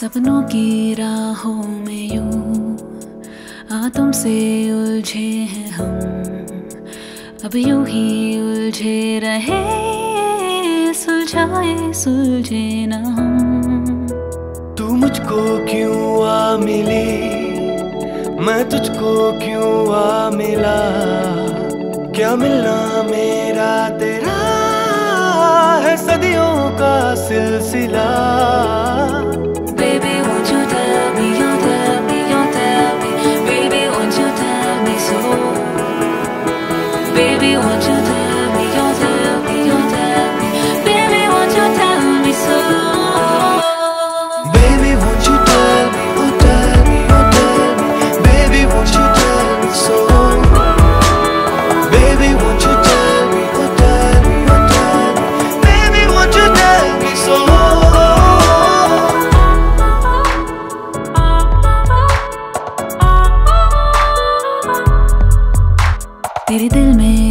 सपनों की राहों में यूँ आ तुमसे उलझे हैं हम। अब यूँ ही उलझे रहे, सुलझाए, सुलझे ना हम। तू मुझको क्यों आ मिली? मैं तुझको क्यों आ मिला? क्या मिलना मेरा तेरा है सदियों का सिलसिला?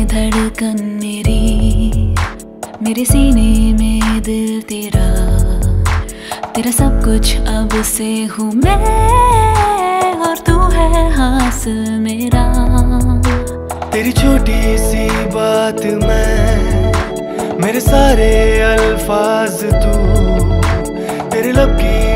धड़कन मेरी, मेरे सीने में दिल तेरा तेरा सब कुछ अब से हूँ मैं। और तू है हास मेरा। तेरी छोटी सी बात मैं, मेरे सारे अल्फाज तू, तेरे लब की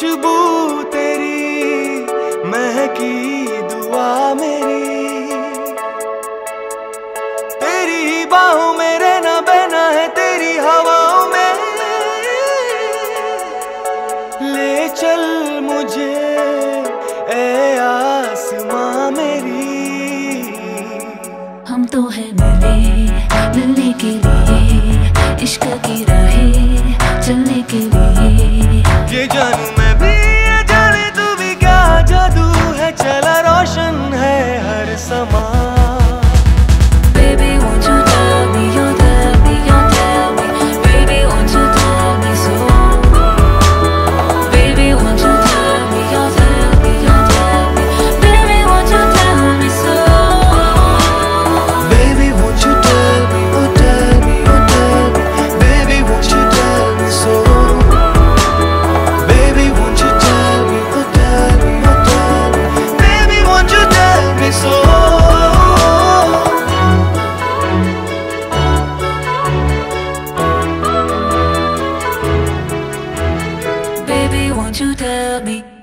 खुशबू तेरी महकी दुआ मेरी। तेरी ही बाहों में रहना बहना है तेरी हवाओं में। ले चल मुझे ए आसमां मेरी। हम तो है मिले मिलने के लिए इश्क की राहें चलने के लिए। ये जानू Samar. love me